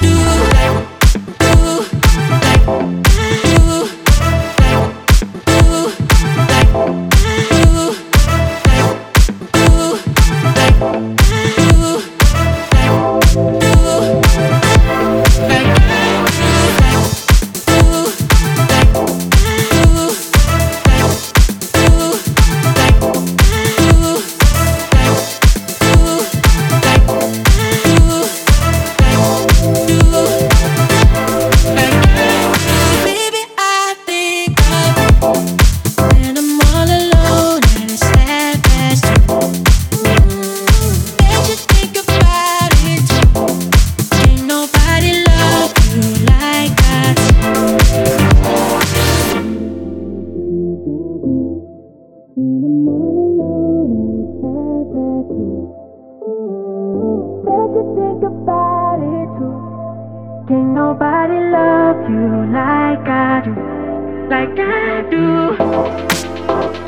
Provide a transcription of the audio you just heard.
do. Nobody love you like I do, like I do,